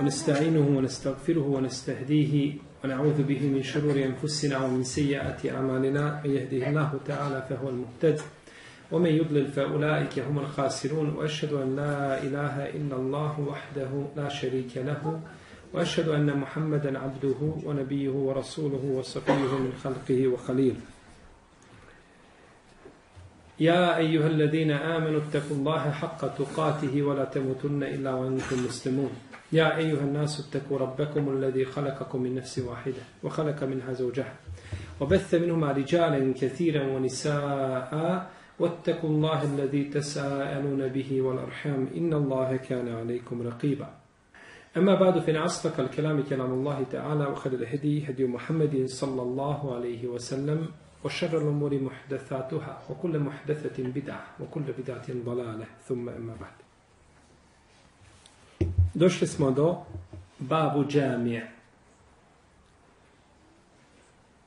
ونستعينه ونستغفره ونستهديه ونعوذ به من شرور أنفسنا ومن سيئات أعمالنا. من يهده الله تعالى فهو المهتد ومن يضلل فأولئك هم الخاسرون. وأشهد أن لا إله إلا الله وحده لا شريك له وأشهد أن محمدا عبده ونبيه ورسوله وصفيه من خلقه وخليله. يا أيها الذين آمنوا اتقوا الله حق تقاته ولا تموتن إلا وأنتم مسلمون. يا أيها الناس اتقوا ربكم الذي خلقكم من نفس واحدة وخلق منها زوجها وبث منهما رجالا كثيرا ونساء واتقوا الله الذي تساءلون به والأرحام إن الله كان عليكم رقيبا. أما بعد فإن أصدق الكلام كلام الله تعالى وخير الهدي هدي محمد صلى الله عليه وسلم وشر الأمور محدثاتها وكل محدثة بدعة وكل بدعة ضلالة. ثم أما بعد. Došli smo do babu džamije.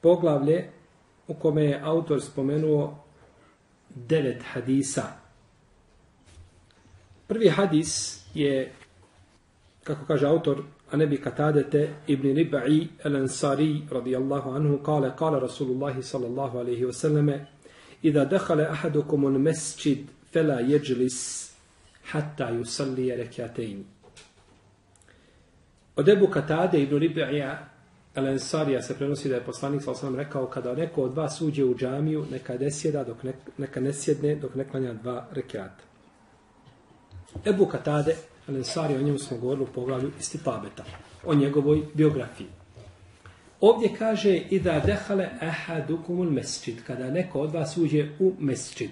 Poglavlje u kome je autor spomenuo devet hadisa. Prvi hadis je, kako kaže autor, a ne bi katadete ibn Riba'i el-Ansari, radijallahu anhu kale, kale Rasulullahi sallallahu alaihi wasallame Ida dehale ahadukum un mesčid fela jeđlis hatta يصلي ركعتين Od Ebu Katade ibn Riba'i al-Ansarija se prenosi da je poslanik sallallahu osam rekao kada neko od vas uđe u džamiju neka ne sjeda dok ne, neka ne sjedne dok ne klanja dva rekiata. Ebu Katade Al-Ansarija o njemu smo govorili u poglavlju Istipabeta, o njegovoj biografiji. Ovdje kaže i da dehale ahadukumul mesčid, kada neko od vas uđe u mesčid.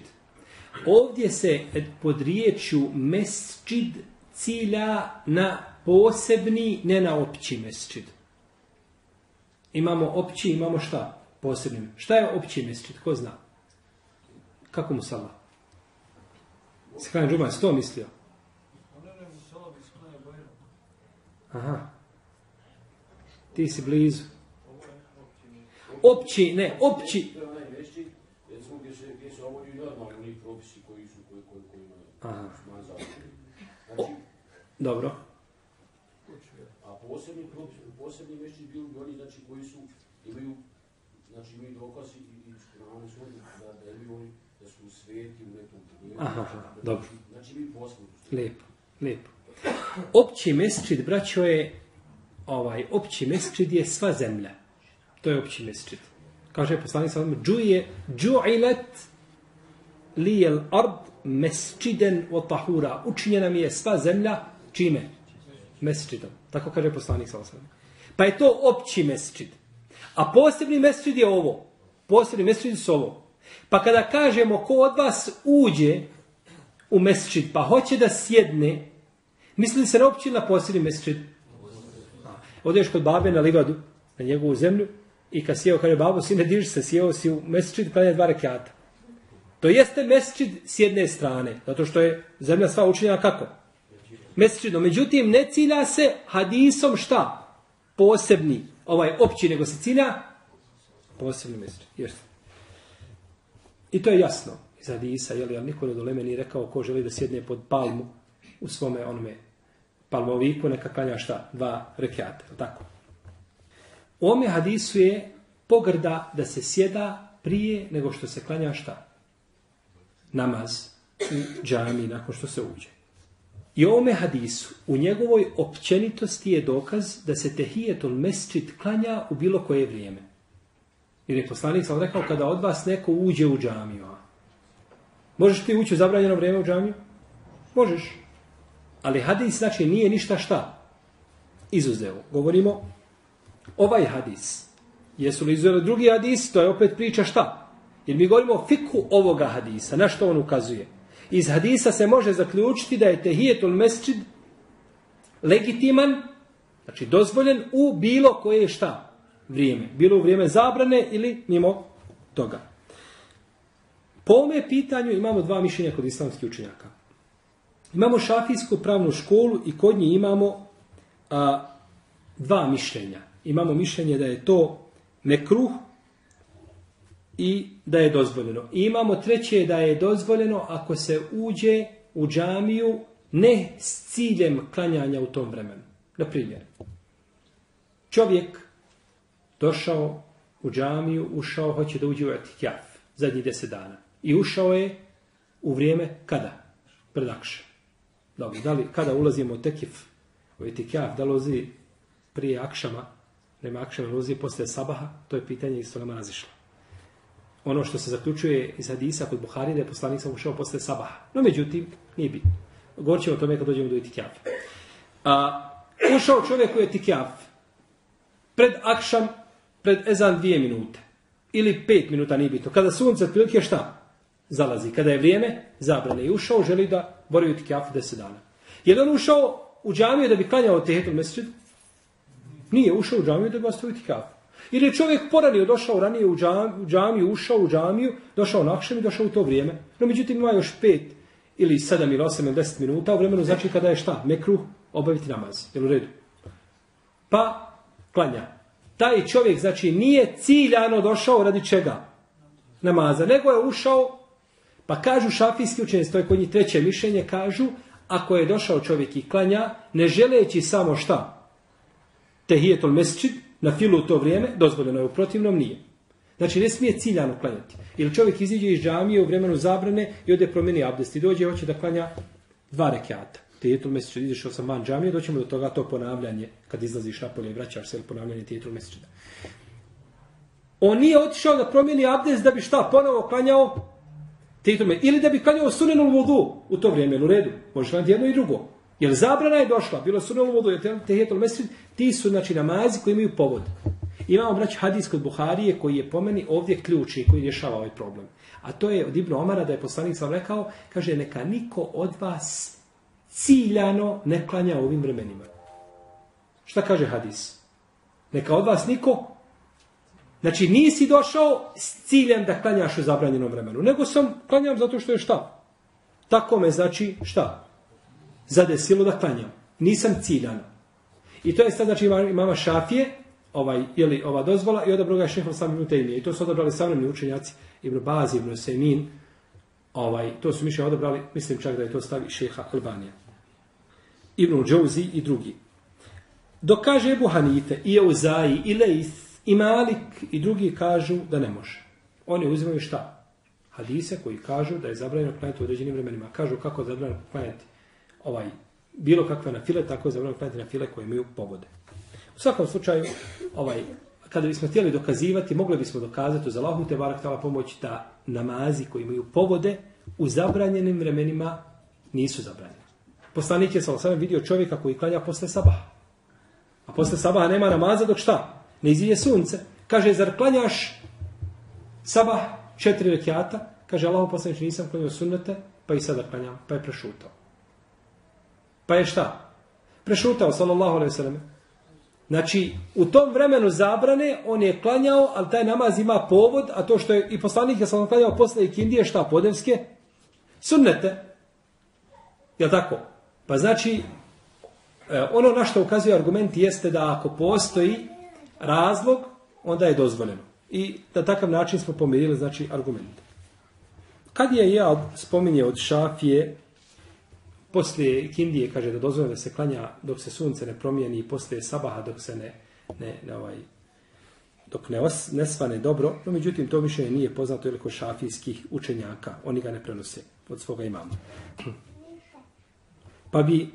Ovdje se pod riječju mesčid cilja na posebni, ne na opći mesčid. Imamo opći, imamo šta? Posebni. Šta je opći mesčid? Ko zna? Kako mu sala? Sekran Džuman, to mislio? Aha. Ti si blizu. Opći, ne, opći. Aha. O, dobro. A posebni propisi, posebni mešći bili bi oni znači koji su imaju znači imaju dokaz i i Kur'anu su da da imaju oni da su sveti u nekom pogledu. Aha, dobro. Znači mi posebni. Lijepo, lijepo. Opći mesčid, braćo, je ovaj, opći mesčid je sva zemlja. To je opći mesčid. Kaže poslanik sallam, džuje, džu'ilet lijel ard mesčiden o tahura. Učinjena mi je sva zemlja, čime? Mesčidom. Tako kaže poslanik sallam. Pa je to opći mesčid. A posebni mesčid je ovo. Posebni mesčid su ovo. Pa kada kažemo ko od vas uđe u mesčid, pa hoće da sjedne, Misli se na na posebni mesečid? Odeš kod babe na livadu, na njegovu zemlju, i kad sjeo, kaže babo, sine, diži se, sjeo si u mesečid, klanja dva rekiata. To jeste mesečid s jedne strane, zato što je zemlja sva učinjena kako? Mesečidom. Međutim, ne cilja se hadisom šta? Posebni, ovaj opći, nego se cilja posebno misli. Jeste. I to je jasno iz hadisa, jel, ali niko ne doleme nije rekao ko želi da sjedne pod palmu u svome onome palmoviku neka klanja šta? Dva rekiata, tako. U ome hadisu je pogrda da se sjeda prije nego što se klanja šta? Namaz u džami nakon što se uđe. I ovome hadisu, u njegovoj općenitosti je dokaz da se tehijetul mesčit klanja u bilo koje vrijeme. Jer je poslanik sam rekao kada od vas neko uđe u džamiju. Možeš ti ući u zabranjeno vrijeme u džamiju? Možeš. Ali hadis znači nije ništa šta izuzeo. Govorimo ovaj hadis. Jesu li izuzeli drugi hadis? To je opet priča šta? Jer mi govorimo o fiku ovoga hadisa. Na što on ukazuje? Iz hadisa se može zaključiti da je tehijetul mesčid legitiman, znači dozvoljen u bilo koje šta vrijeme. Bilo u vrijeme zabrane ili mimo toga. Po ome pitanju imamo dva mišljenja kod islamskih učenjaka. Imamo šafijsku pravnu školu i kod nje imamo a, dva mišljenja. Imamo mišljenje da je to mekruh i da je dozvoljeno. I imamo treće da je dozvoljeno ako se uđe u džamiju ne s ciljem klanjanja u tom vremenu. Na primjer, čovjek došao u džamiju, ušao, hoće da uđe u etikjaf zadnjih deset dana. I ušao je u vrijeme kada? Predakše. Dobro, da li, kada ulazimo u tekif, u etikjaf, da lozi prije akšama, nema akšama, lozi posle sabaha, to je pitanje iz nama razišlo. Ono što se zaključuje iz hadisa kod Buhari, da je poslanik sam ušao posle sabaha. No, međutim, nije bitno. Govorit ćemo o tome kad dođemo do etikjafa. A, ušao čovjek u etikjaf, pred akšam, pred ezan dvije minute. Ili pet minuta, nije bitno. Kada sunce otprilike šta? Zalazi. Kada je vrijeme, zabrane. I ušao, želi da bori u etikjafu deset dana. Je li on ušao u džamiju da bi klanjao tehetul mesečid? Nije ušao u džamiju da bi ostavio etikafu. Ili je čovjek poranio, došao ranije u džamiju, u džamiju, ušao u džamiju, došao na akšem i došao u to vrijeme. No, međutim, ima još pet ili sedam ili osam ili deset minuta u vremenu, znači kada je šta? Mekruh obaviti namaz. Jel u redu? Pa, klanja. Taj čovjek, znači, nije ciljano došao radi čega? Namaza. Nego je ušao, pa kažu šafijski učenje, to je kod njih treće mišljenje, kažu, ako je došao čovjek i klanja, ne želeći samo šta? Tehijetul mesčid, na filu u to vrijeme, dozvoljeno je u protivnom, nije. Znači, ne smije ciljano klanjati. Ili čovjek iziđe iz džamije u vremenu zabrane i ode promijeni abdest i dođe i hoće da klanja dva rekiata. Tijetul mesečida, izišao sam van džamije, doćemo do toga to ponavljanje, kad izlaziš napolje i vraćaš se, ponavljanje tijetul mesečida. On nije otišao da promijeni abdest da bi šta, ponovo klanjao tijetul mesečida. Ili da bi klanjao sunenul vodu u to vrijeme, u redu. Možeš klanjati jedno i drugo. Jer zabrana je došla, bilo sunenul vodu, jer tijetul mesečida, ti su znači namazi koji imaju povod. Imamo brać hadis kod Buharije koji je pomeni ovdje ključni koji rješava ovaj problem. A to je od Ibn Omara da je poslanik sam rekao, kaže neka niko od vas ciljano ne klanja u ovim vremenima. Šta kaže hadis? Neka od vas niko Znači nisi došao s ciljem da klanjaš u zabranjenom vremenu, nego sam klanjam zato što je šta? Tako me znači šta? Zadesilo da klanjam. Nisam ciljano. I to je sad znači imama Šafije, ovaj, ili ova dozvola i odabro ga je šehol sami Nutemije. I to su odabrali savremni učenjaci Ibn Bazi, Ibn Semin, Ovaj, to su mišljenje odabrali, mislim čak da je to stavi šeha Albanija. Ibn Džouzi i drugi. Dok kaže Ebu Hanife, i Euzaji, i Leis, i Malik, i drugi kažu da ne može. Oni uzimaju šta? Hadise koji kažu da je zabranjeno klanjati u određenim vremenima. Kažu kako je zabranjeno klanjati ovaj, bilo kakve na file, tako je zabranjeno klanjati na file koje imaju povode. U svakom slučaju, ovaj, kada bismo htjeli dokazivati, mogli bismo dokazati za Allahom te barak tala pomoć da namazi koji imaju povode u zabranjenim vremenima nisu zabranjeni. Poslanik je sam vidio čovjeka koji klanja posle sabaha. A posle sabaha nema namaza dok šta? Ne izvije sunce. Kaže, zar klanjaš sabah četiri rekiata? Kaže, Allah poslanič nisam klanio sunnete, pa i sada klanjam, pa je prešutao. Pa je šta? Prešutao, sallallahu alaihi sallam. Znači, u tom vremenu zabrane, on je klanjao, ali taj namaz ima povod, a to što je i poslanik je sam klanjao posle ikindije, šta, podevske? Sunnete. Je tako? Pa znači, e, ono na što ukazuje argument jeste da ako postoji razlog, onda je dozvoljeno. I na takav način smo pomirili, znači, argument. Kad je ja spominje od šafije, poslije Kindije kaže da dozvoljeno da se klanja dok se sunce ne promijeni i poslije sabaha dok se ne, ne, ne ovaj, dok ne, os, ne svane dobro, no međutim to više nije poznato ili kod šafijskih učenjaka, oni ga ne prenose od svoga imama. Pa bi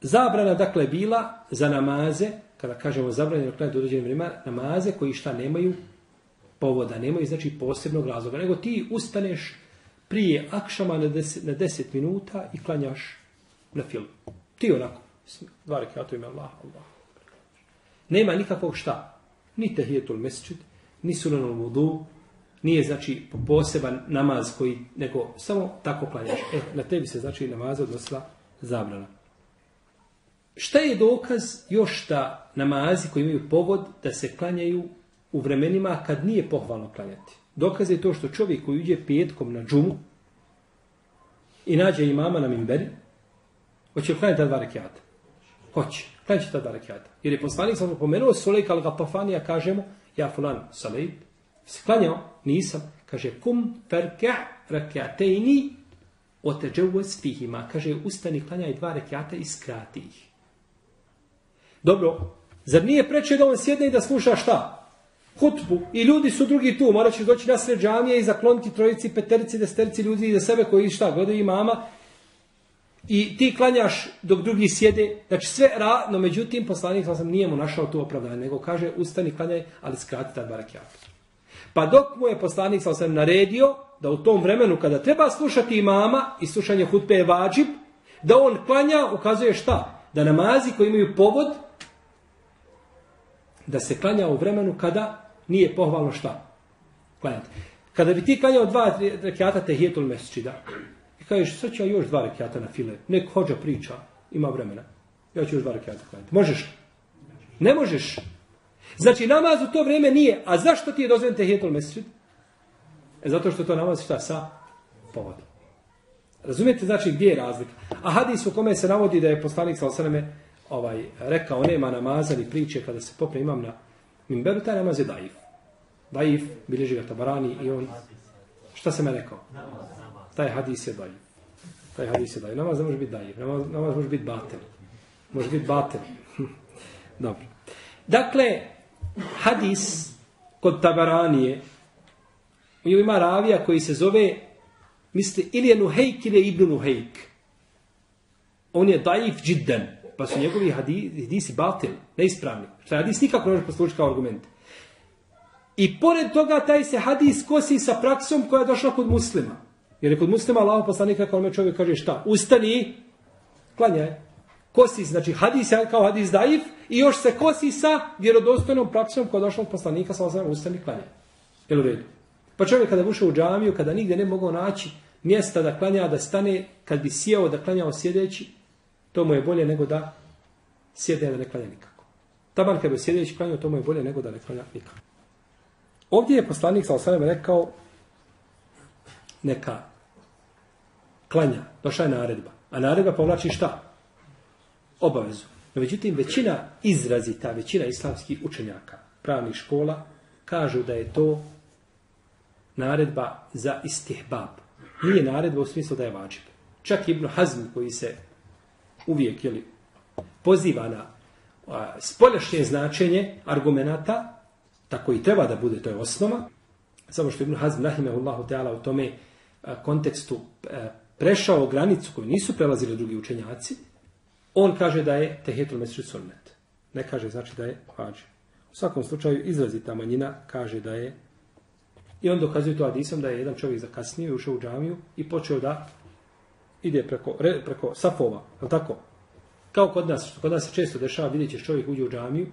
zabrana dakle bila za namaze, kada kažemo zabranjeno klanjati određenim vremena, namaze koji šta nemaju povoda, nemaju znači posebnog razloga, nego ti ustaneš prije akšama na 10 na 10 minuta i klanjaš na film. Ti onako, dva rekata ime Allah, Allah. Nema nikakvog šta. Ni tehijetul mesčid, ni sunanul vudu, nije znači poseban namaz koji, nego samo tako klanjaš. E, na tebi se znači namaz odnosila zabrana. Šta je dokaz još da namazi koji imaju povod da se klanjaju u vremenima kad nije pohvalno klanjati? Dokaz je to što čovjek koji uđe petkom na džumu i nađe imama na minberi, hoće klanjati ta dva rekiata? Hoće. Klanjati ta dva rekiata. Jer je poslanik sam pomenuo Sulejka al-Gatafanija, kažemo, ja fulan Sulejk, se klanjao, nisam, kaže, kum ferka rekiatejni oteđevuz fihima, kaže, ustani klanjaj dva rekiata i skrati ih. Dobro, zar nije preče da on sjedne i da sluša šta? Hutbu. I ljudi su drugi tu. Morat ćeš doći na sve džamije i zakloniti trojici, peterici, desterci ljudi iza sebe koji šta, gledaju imama. I ti klanjaš dok drugi sjede. Znači sve ra, no međutim, poslanik sam nije mu našao tu opravdanje, nego kaže ustani klanjaj, ali skrati tad barakijat. Pa dok mu je poslanik sam naredio da u tom vremenu kada treba slušati imama i slušanje hutbe je vađib, da on klanja, ukazuje šta? Da namazi koji imaju povod, da se klanja u vremenu kada nije pohvalno šta? Klanjati. Kada bi ti klanjao dva rekiata tehijetul mesčida, i kažeš, sad ću ja još dva rekiata na file, nek hođa priča, ima vremena, ja ću još dva rekiata klanjati. Možeš? Ne možeš. Znači, namaz u to vrijeme nije. A zašto ti je dozvojen tehijetul mesčid? E, zato što to namaz šta sa povodom. Razumijete znači gdje je razlika? A hadis u kome se navodi da je poslanik sa osaname ovaj, rekao nema namaza ni priče kada se popne imam na minberu, taj namaz je daif. Daif, bilježi ga tabarani i on... Šta se me rekao? Taj hadis je daif. Taj hadis je daif. Namaz ne može biti daif. Namaz, namaz može biti batel. Može biti batel. Dobro. Dakle, hadis kod tabaranije ima ravija koji se zove misli ili je Nuhejk ili je Ibn Nuhejk. On je daif džidden pa su njegovi hadisi batil, neispravni. Što hadis nikako ne može poslužiti kao argument. I pored toga taj se hadis kosi sa praksom koja je došla kod muslima. Jer je kod muslima Allah poslanika kao me čovjek kaže šta? Ustani, klanjaj. Kosi, znači hadis je kao hadis daif i još se kosi sa vjerodostojnom praksom koja je došla od poslanika sa osam ustani, klanjaj. Jel u redu? Pa čovjek kada ušao u džamiju, kada nigde ne mogao naći mjesta da klanja, da stane, kad bi sjeo da klanjao sjedeći, To mu je bolje nego da sjede da ne klanja nikako. Taban kada bi sjedeći klanjao, to mu je bolje nego da ne klanja nikako. Ovdje je poslanik sa osanem rekao neka klanja, došla je naredba. A naredba povlači šta? Obavezu. No, međutim, većina izrazita, većina islamskih učenjaka, pravnih škola, kažu da je to naredba za istihbab. Nije naredba u smislu da je vađib. Čak Ibn Hazm koji se uvijek jeli, poziva na a, spoljašnje značenje argumentata tako i treba da bude, to je osnova, samo što Ibn Hazm Rahimehullahu Teala u tome e, kontekstu e, prešao granicu koju nisu prelazili drugi učenjaci, on kaže da je tehetul mesri sunnet. Ne kaže znači da je hađe. U svakom slučaju izrazita manjina kaže da je i on dokazuje to Adisom da je jedan čovjek zakasnio i ušao u džamiju i počeo da ide preko, re, preko safova, je tako? Kao kod nas, kod nas se često dešava, vidjet ćeš čovjek uđe u džamiju,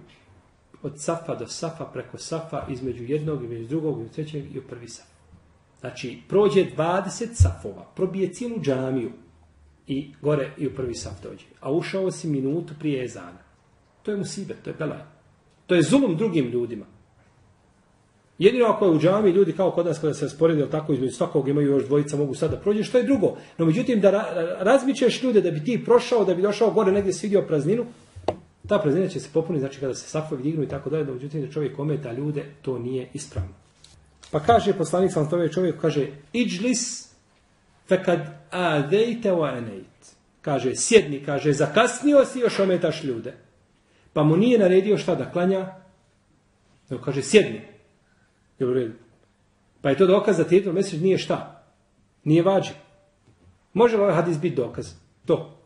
od safa do safa, preko safa, između jednog, između drugog, između trećeg i u prvi saf. Znači, prođe 20 safova, probije cijelu džamiju i gore i u prvi saf dođe. A ušao si minutu prije ezana. To je musibe, to je belaj. To je zulum drugim ljudima. Jedino ako je u džami ljudi kao kod nas kada se sporedi tako između svakog imaju još dvojica mogu sada da prođe, što je drugo. No međutim da ra razmičeš ljude da bi ti prošao, da bi došao gore negdje se vidio prazninu, ta praznina će se popuniti, znači kada se safovi dignu i tako dalje, da međutim da čovjek ometa ljude, to nije ispravno. Pa kaže poslanik sam tome čovjek, kaže, iđlis fekad adejte wa enejt. Kaže, sjedni, kaže, zakasnio si, još ometaš ljude. Pa mu nije naredio šta da klanja, nego kaže, sjedni. Je u redu? Pa je to dokaz da tijetul mesec nije šta? Nije vađi. Može li ovaj hadis biti dokaz? To.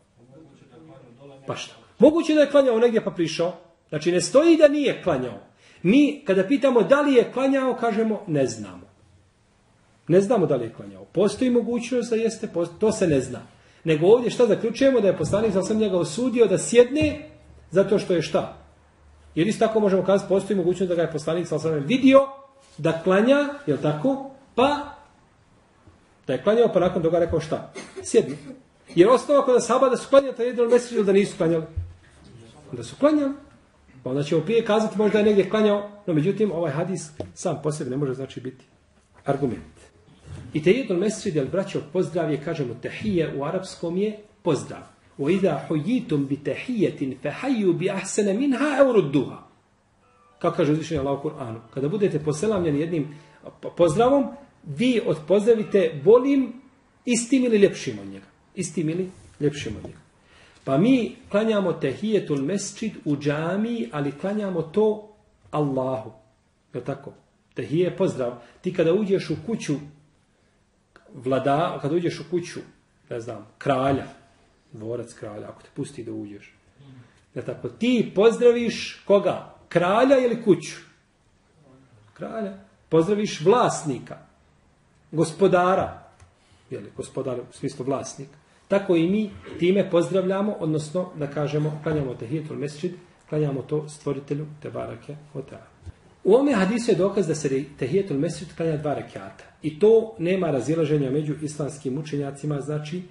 Pa šta? Moguće da je klanjao negdje pa prišao. Znači ne stoji da nije klanjao. Mi kada pitamo da li je klanjao, kažemo ne znamo. Ne znamo da li je klanjao. Postoji mogućnost da jeste, to se ne zna. Nego ovdje šta zaključujemo da je poslanik za sam njega osudio da sjedne zato što je šta? Jer isto tako možemo kazati postoji mogućnost da ga je poslanik sa sam vidio da klanja, je tako? Pa, da je klanjao, pa nakon toga rekao šta? Sjedni. Jer osnova kod sahaba da su klanjali taj jedan mesec ili da nisu klanjali? Da su klanjali. Pa onda ćemo prije kazati možda je negdje klanjao, no međutim ovaj hadis sam po sebi ne može znači biti argument. I te jedno mesec, jel braćo, pozdrav je, kažemo, tehije u arapskom je pozdrav. O idha hujitum bi tehijetin fehaju bi ahsene minha eurudduha. Kako kaže uzvišenje Allah u Kur'anu? Kada budete poselamljeni jednim pozdravom, vi odpozdravite bolim istim ili ljepšim od njega. Istim ili ljepšim od njega. Pa mi klanjamo tehijetul mesčid u džamiji, ali klanjamo to Allahu. Je tako? Tehije pozdrav. Ti kada uđeš u kuću vlada, kada uđeš u kuću, ne znam, kralja, dvorac kralja, ako te pusti da uđeš. Je tako? Ti pozdraviš koga? Kralja ili kuću? Kralja. Pozdraviš vlasnika, gospodara, jeli, gospodar u smislu vlasnika. Tako i mi time pozdravljamo, odnosno da kažemo, klanjamo tehijetul mesčid, klanjamo to stvoritelju te barake hotela. U ovome hadisu je dokaz da se tehijetul mesčid klanja dva rekiata. I to nema razilaženja među islamskim učenjacima, znači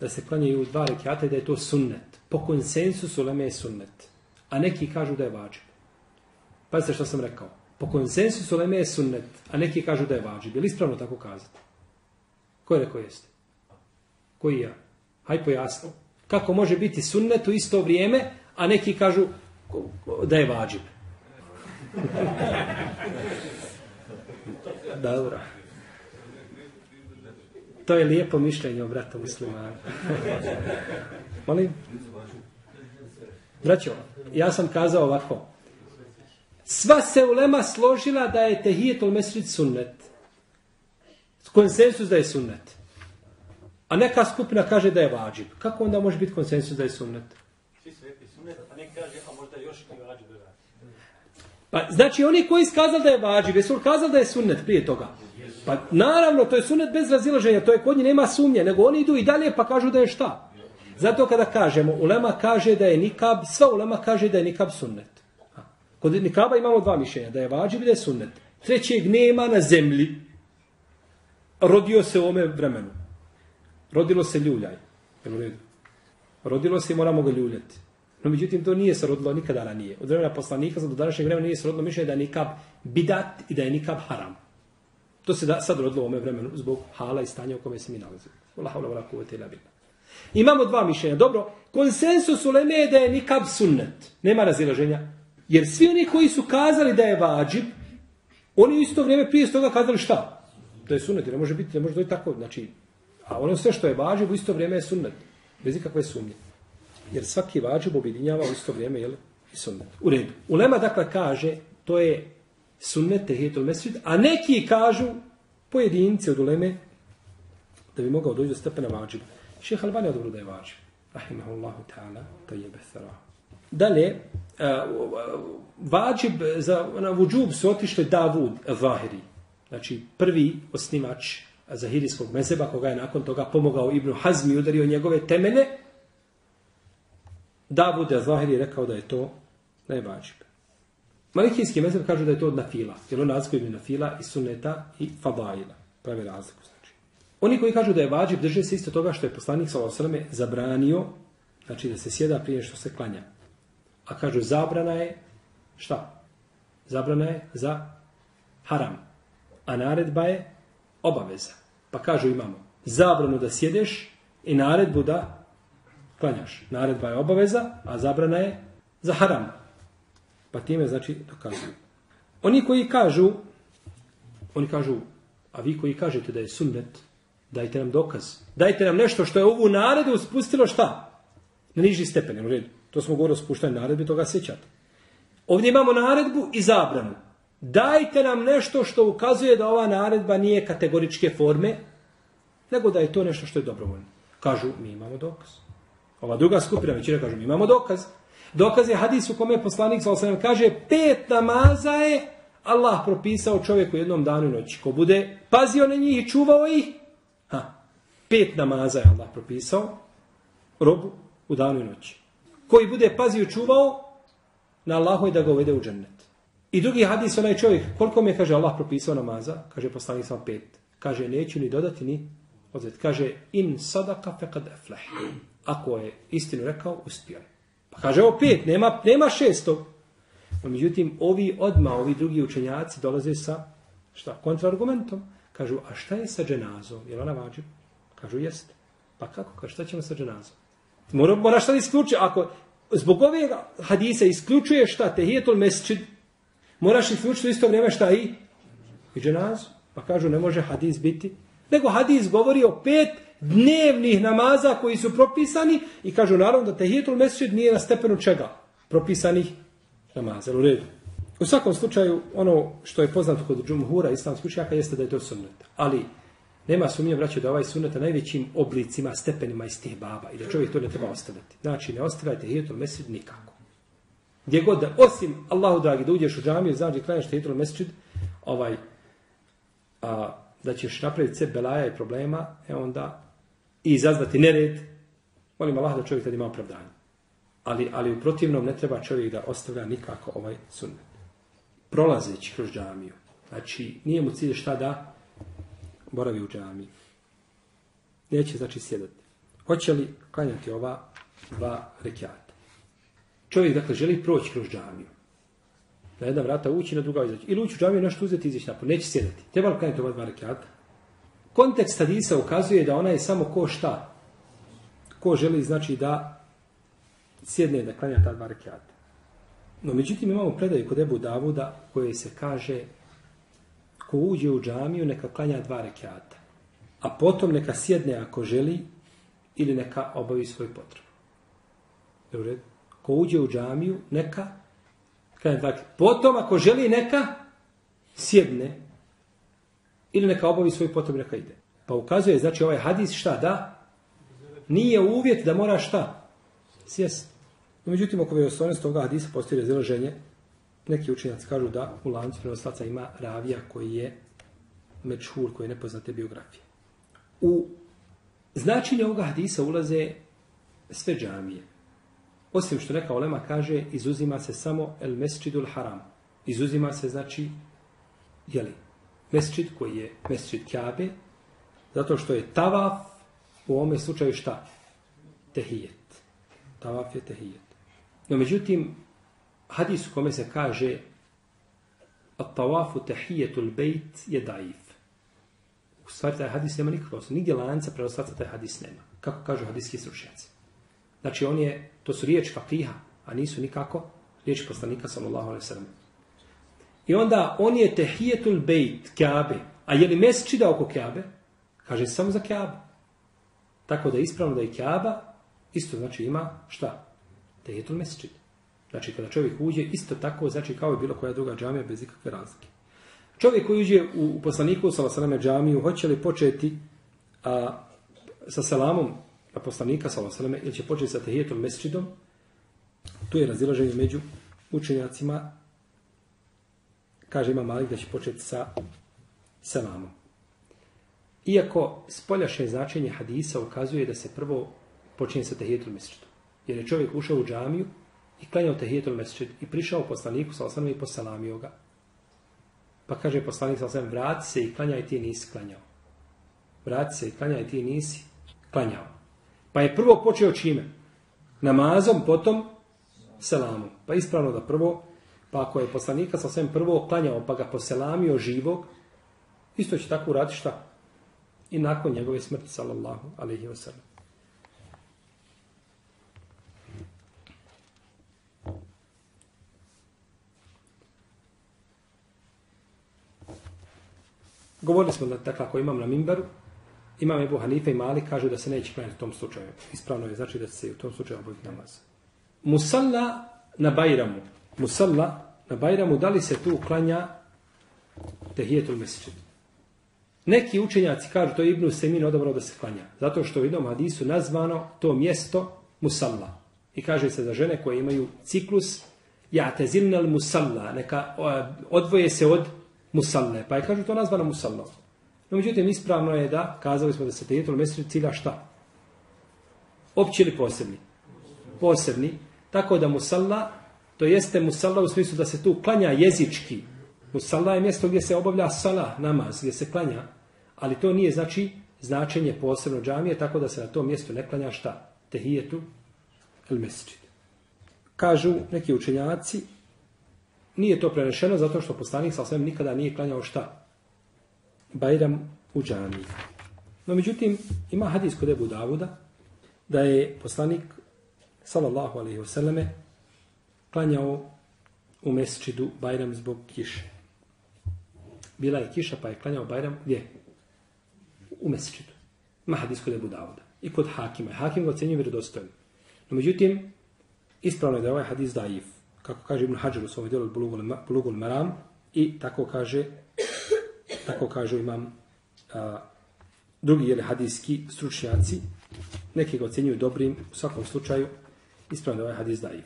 da se klanjaju dva rekiata i da je to sunnet. Po konsensusu leme je sunnet. A neki kažu da je vađib. Pazite što sam rekao. Po konsensusu leme je sunnet, a neki kažu da je vađib. Je li ispravno tako kazati? Ko je rekao jeste? Koji ja? Haj pojasni. Kako može biti sunnet u isto vrijeme, a neki kažu da je vađib? Dobro. To je lijepo mišljenje o brata muslimana. Molim? Braćo, ja sam kazao ovako. Sva se ulema složila da je tehijetul mesrid sunnet. Konsensus da je sunnet. A neka skupina kaže da je vađib. Kako onda može biti konsensus da je sunnet? Svi sveti sunnet, a neki kaže, a možda još i vađib da je Pa, znači, oni koji skazali da je vađib, jesu li kazali da je sunnet prije toga? Pa, naravno, to je sunnet bez razilaženja, to je kod njih nema sumnje, nego oni idu i dalje pa kažu da je šta? Zato kada kažemo, ulema kaže da je nikab, sva ulema kaže da je nikab sunnet. Kod nikaba imamo dva mišljenja, da je vađib i da je sunnet. Trećeg nema na zemlji. Rodio se u ome vremenu. Rodilo se ljuljaj. Jel u redu? Rodilo se i moramo ga ljuljati. No, međutim, to nije se rodilo nikada ranije. Od vremena poslanika, do današnjeg vremena nije se rodilo mišljenje da je nikab bidat i da je nikab haram. To se da, sad rodilo u ome vremenu zbog hala i stanja u kome se mi nalazimo. Allah, Allah, Allah, kuvete ila bila. Imamo dva mišljenja. Dobro, konsensus u Leme je da je nikab sunnet. Nema razilaženja. Jer svi oni koji su kazali da je vađib, oni u isto vrijeme prije toga kazali šta? Da je sunnet. Ne može biti, ne može doći tako. Znači, A ono sve što je vađib u isto vrijeme je sunnet. Bez ikakve sumnje. Jer svaki vađib objedinjava u isto vrijeme jel, i sunnet. U redu. Ulema dakle kaže, to je sunnet tehijetul mesrid, a neki kažu pojedinci od uleme da bi mogao doći do stepena vađiba. Šeha Albani je dobro da je vađib. Rahimahullahu ta'ala, to je besara. Dalje, uh, vađib za na vuđub su otišli Davud Zahiri. Znači, prvi osnivač Zahirijskog mezeba, koga je nakon toga pomogao Ibnu Hazmi i udario njegove temene, da bude Zahiri rekao da je to da je vađib. Malikijski mezeb kažu da je to od nafila, jer on razgoju nafila i suneta i fabajila. Prave razliku znači. Oni koji kažu da je vađib, drže se isto toga što je poslanik s.a.v. zabranio, znači da se sjeda prije što se klanja. A kažu zabrana je, šta? Zabrana je za haram. A naredba je obaveza. Pa kažu imamo zabranu da sjedeš i naredbu da klanjaš. Naredba je obaveza, a zabrana je za haram. Pa time znači dokazuju. Oni koji kažu, oni kažu, a vi koji kažete da je sunnet, dajte nam dokaz. Dajte nam nešto što je ovu naredu spustilo šta? Na niži stepen, u redu. To smo govorili o spuštanju naredbi, toga sjećate. Ovdje imamo naredbu i zabranu. Dajte nam nešto što ukazuje da ova naredba nije kategoričke forme, nego da je to nešto što je dobrovoljno. Kažu, mi imamo dokaz. Ova druga skupina većina kažu, mi imamo dokaz. Dokaz je hadis u kome poslanik sa kaže, pet namaza je Allah propisao čovjeku jednom danu i noći. Ko bude pazio na njih i čuvao ih, ha, pet namaza je Allah propisao robu u danu i noći. Koji bude pazio i čuvao, na Allahu je da ga uvede u džennet. I drugi hadis, onaj čovjek, koliko mi je, kaže, Allah propisao namaza, kaže poslanik sam pet. Kaže, neću ni dodati ni odzeti. Kaže, in sadaka fekad efleh. Ako je istinu rekao, uspio je. Pa kaže, ovo pet, nema, nema šestog. No, međutim, ovi odma, ovi drugi učenjaci dolaze sa, šta, kontraargumentom. Kažu, a šta je sa dženazom? Je ona vađu? Kažu, jest. Pa kako? Kaže, šta ćemo sa dženazom? Mora, mora šta da isključuje? Ako zbog ove hadisa isključuje šta, tehijetul mesčid, moraš isključiti u isto vrijeme šta i? I dženazu. Pa kažu, ne može hadis biti. Nego hadis govori o pet dnevnih namaza koji su propisani i kažu naravno da tehijetul mesečid nije na stepenu čega? Propisanih namaza. U redu. U svakom slučaju, ono što je poznato kod džumhura islamskih učenjaka jeste da je to sunnet. Ali nema sumnje, vraća da ovaj sunnet na najvećim oblicima, stepenima iz tih baba i da čovjek to ne treba ostaviti. Znači, ne ostavajte hijetul mesečid nikako. Gdje god da, osim Allahu dragi, da uđeš u džamiju, znaš gdje klanjaš tehitul mesečid, ovaj, a, da ćeš napraviti sve belaja i problema, e onda i izazvati nered, molim Allah da čovjek tad ima opravdanje. Ali, ali u protivnom ne treba čovjek da ostavlja nikako ovaj sunnet. Prolazeći kroz džamiju. Znači, nije mu cilj šta da boravi u džamiji. Neće znači sjedati. Hoće li klanjati ova dva rekiata? Čovjek, dakle, želi proći kroz džamiju. Na jedna vrata ući, na druga izaći. Ili ući u džamiju, nešto uzeti izaći napor. Neće sjedati. Treba li klanjati ova dva rekiata? Kontekst hadisa ukazuje da ona je samo ko šta? Ko želi, znači, da sjedne da klanja ta dva rekiata. No, međutim, imamo predaju kod Ebu Davuda koje se kaže ko uđe u džamiju, neka klanja dva rekiata. A potom neka sjedne ako želi ili neka obavi svoj potrebu. Dobro, ko uđe u džamiju, neka kada dva. Potom ako želi neka sjedne ili neka obavi svoj potom, neka ide. Pa ukazuje, znači ovaj hadis šta da? Nije uvjet da mora šta? Sjest. No, međutim, oko vjerostojnosti toga hadisa postoji razilaženje. Neki učenjaci kažu da u lancu prenoslaca ima ravija koji je mečhur, koji je nepoznate biografije. U značenje ovoga hadisa ulaze sve džamije. Osim što neka olema kaže, izuzima se samo el mesčidul haram. Izuzima se, znači, jeli, mesčid koji je mesčid Kjabe, zato što je tavaf u ovome slučaju šta? Tehijet. Tavaf je tehijet. No međutim, hadis u kome se kaže At-tavafu tehijetul bejt je daif. U stvari taj hadis nema nikakva osnovu. Nigdje lanca prenoslaca taj hadis nema. Kako kažu hadiski sručnjaci. Znači on je, to su riječ fakiha, a nisu nikako riječ poslanika sallallahu alaihi sallam. I onda on je tehijetul bejt, Kaabe. A je li mesčida oko Kaabe? Kaže samo za Kaabu. Tako da je ispravno da je Kaaba, isto znači ima šta? Tehijetul mesčid. Znači kada čovjek uđe, isto tako znači kao i bilo koja druga džamija bez ikakve razlike. Čovjek koji uđe u poslaniku sa vasaname džamiju, hoće li početi a, sa selamom na poslanika sa vasaname ili će početi sa tehijetom mesdžidom tu je razilaženje među učenjacima kaže ima Malik da će početi sa selamom. Iako spoljašnje značenje hadisa ukazuje da se prvo počinje sa tehijetom mesdžidom Jer je čovjek ušao u džamiju i klanjao tehijetom mesdžid i prišao poslaniku sallallahu alejhi i posalamio ga. Pa kaže poslanik sallallahu alejhi vrati se i klanjaj ti nisi klanjao. Vrati se i klanjaj ti nisi klanjao. Pa je prvo počeo čime? Namazom, potom selamom. Pa ispravno da prvo Pa ako je poslanika sa svem prvo klanjao, pa ga poselamio živog, isto će tako uraditi šta? I nakon njegove smrti, sallallahu alaihi wa sallam. Govorili smo da ako imam na mimberu, imam Ebu Hanife i Malik kažu da se neće klanjati u tom slučaju. Ispravno je znači da se u tom slučaju obaviti namaz. Musalla na Bajramu musalla na Bajramu, da li se tu klanja tehijetul mesečid? Neki učenjaci kažu, to je Ibnu Semin odabrao da se klanja. Zato što u jednom hadisu nazvano to mjesto musalla. I kaže se za žene koje imaju ciklus, Ja'tezilnal musalla, neka odvoje se od musalle. Pa je kažu to nazvano musalla. No, međutim, ispravno je da, kazali smo da se tehijetul mesečid cilja šta? Opći ili posebni? Posebni. Tako da musalla To jeste musalla u smislu da se tu klanja jezički. Musalla je mjesto gdje se obavlja sala, namaz, gdje se klanja. Ali to nije znači značenje posebno džamije, tako da se na tom mjestu ne klanja šta? Tehijetu el mesečid. Kažu neki učenjaci, nije to prenešeno zato što poslanik sa svem nikada nije klanjao šta? Bajram u džamiji. No međutim, ima hadis kod Ebu Davuda, da je poslanik sallallahu alaihi wasallame klanjao u mesčidu Bajram zbog kiše. Bila je kiša pa je klanjao Bajram gdje? U mesčidu. Ima hadis kod Ebu Davuda. I kod Hakima. Hakim ga ocjenjuje vjerodostojno. No međutim, ispravno je da je ovaj hadis daif. Kako kaže Ibn Hajar u svom djelu Bulugul Maram. I tako kaže tako kažu imam a, drugi jeli, hadijski stručnjaci. Neki ga ocjenjuju dobrim. U svakom slučaju, ispravno je da ovaj hadis daif.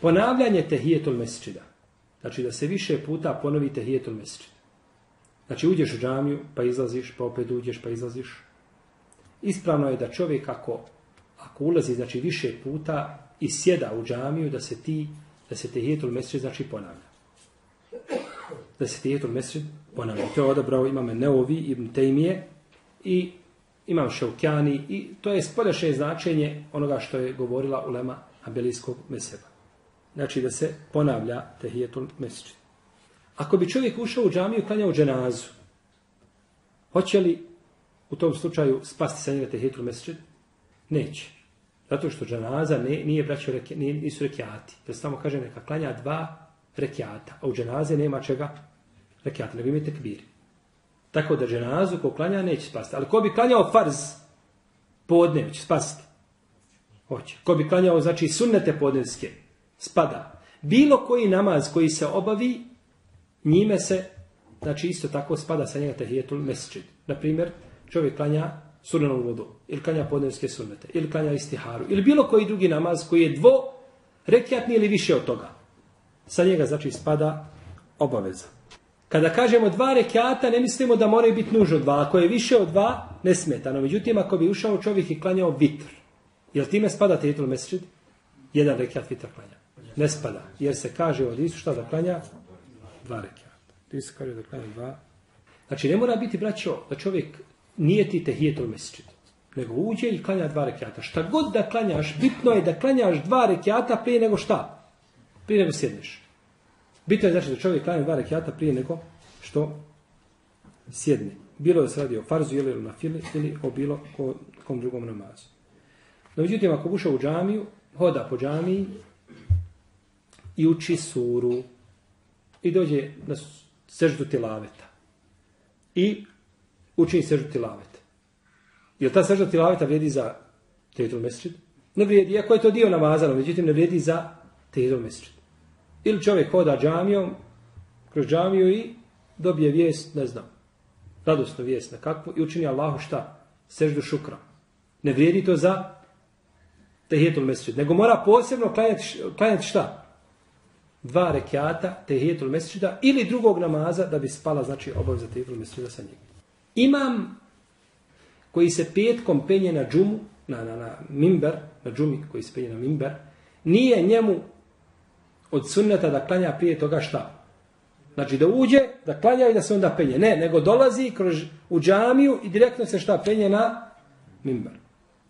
Ponavljanje tehijetul mesčida. Znači da se više puta ponovi tehijetul mesčida. Znači uđeš u džamiju, pa izlaziš, pa opet uđeš, pa izlaziš. Ispravno je da čovjek ako, ako ulazi znači više puta i sjeda u džamiju, da se ti, da se tehijetul mesčid znači ponavlja. Da se tijetul mesčid ponavlja. To je odabrao imame Neovi, Ibn Tejmije i imam Šaukjani i to je spoljašnje značenje onoga što je govorila ulema Abelijskog meseba. Znači da se ponavlja tehijetul mesčid. Ako bi čovjek ušao u džamiju i klanjao dženazu, hoće li u tom slučaju spasti sa njega tehijetul mesčid? Neće. Zato što dženaza ne, nije braćo reke, nisu rekiati. Da se tamo kaže neka klanja dva rekiata, a u dženaze nema čega rekiata, nego imate tekbir. Tako da dženazu ko klanja neće spasti. Ali ko bi klanjao farz podne, će spasti. Hoće. Ko bi klanjao, znači, sunnete podnevske, spada. Bilo koji namaz koji se obavi, njime se, znači isto tako spada sa njega tehijetul mesčid. Naprimjer, čovjek klanja sunnenom vodu, ili klanja podnevske sunnete, ili klanja istiharu, ili bilo koji drugi namaz koji je dvo rekiatni ili više od toga. Sa njega, znači, spada obaveza. Kada kažemo dva rekiata, ne mislimo da moraju biti nužno dva. Ako je više od dva, ne smeta. No, međutim, ako bi ušao čovjek i klanjao vitr, jel time spada tehijetul mesčid? Jedan rekiat vitr klanja. Ne spada. Jer se kaže od Isu šta da klanja? Dva rekiata. Ti se kaže da klanja dva. Znači, ne mora biti, braćo, da čovjek nije ti tehijetul mesčid. Nego uđe i klanja dva rekiata. Šta god da klanjaš, bitno je da klanjaš dva rekiata prije nego šta? Prije nego sjedneš. Bitno je znači da čovjek klanja dva rekiata prije nego što sjedne. Bilo da se radi o farzu ili na fili ili o bilo ko, kom drugom namazu. No, međutim, ako ušao u džamiju, hoda po džamiji i uči suru i dođe na seždu tilaveta i uči seždu tilaveta. Je ta sežda tilaveta vrijedi za tehitul mesčid? Ne vrijedi, iako je to dio namazano, međutim ne vrijedi za tehitul mesčid. Ili čovjek hoda džamijom, kroz džamiju i dobije vijest, ne znam, radosnu vijest na kakvu i učini Allahu šta? Seždu šukra. Ne vrijedi to za tehijetul mesečid. Nego mora posebno klanjati, klanjati šta? Dva rekiata tehijetul mesečida ili drugog namaza da bi spala, znači, obaveza tehijetul mesečida sa njim. Imam koji se petkom penje na džumu, na, na, na mimber, na džumi koji se penje na mimber, nije njemu od sunneta da klanja prije toga šta? Znači da uđe, da klanja i da se onda penje. Ne, nego dolazi kroz, u džamiju i direktno se šta penje na mimbar.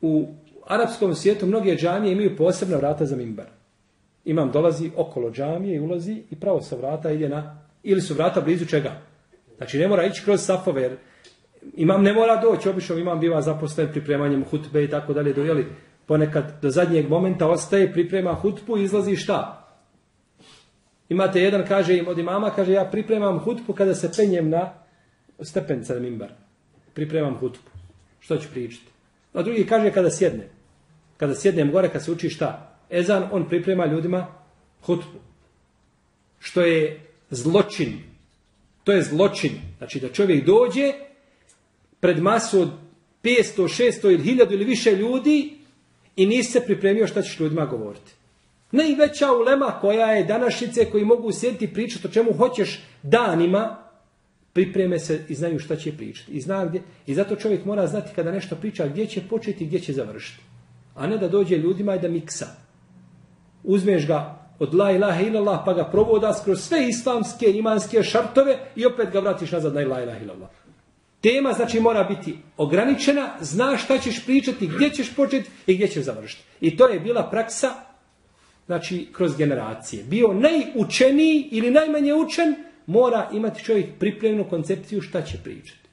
U arapskom svijetu mnoge džamije imaju posebna vrata za mimbar. Imam dolazi okolo džamije i ulazi i pravo sa vrata ide na... Ili su vrata blizu čega? Znači ne mora ići kroz safove jer imam ne mora doći. Obično imam biva zaposlen pripremanjem hutbe i tako dalje. Dojeli ponekad do zadnjeg momenta ostaje, priprema hutbu i izlazi šta? Imate jedan, kaže im od imama, kaže ja pripremam hutbu kada se penjem na stepence na mimbar. Pripremam hutbu. Što ću pričati? A drugi kaže kada sjedne. Kada sjednem gore, kad se uči šta? Ezan, on priprema ljudima hutbu. Što je zločin. To je zločin. Znači da čovjek dođe pred masu od 500, 600 ili 1000 ili više ljudi i nisi se pripremio šta ćeš ljudima govoriti. Najveća ulema koja je današnjice koji mogu sjediti i pričati o čemu hoćeš danima, pripreme se i znaju šta će pričati. I, zna gdje, I zato čovjek mora znati kada nešto priča gdje će početi i gdje će završiti. A ne da dođe ljudima i da miksa. Uzmeš ga od la ilaha illallah pa ga provoda skroz sve islamske imanske šartove i opet ga vratiš nazad na la ilaha illallah. Tema znači mora biti ograničena, znaš šta ćeš pričati, gdje ćeš početi i gdje ćeš završiti. I to je bila praksa znači kroz generacije. Bio najučeniji ili najmanje učen, mora imati čovjek pripremnu koncepciju šta će pričati.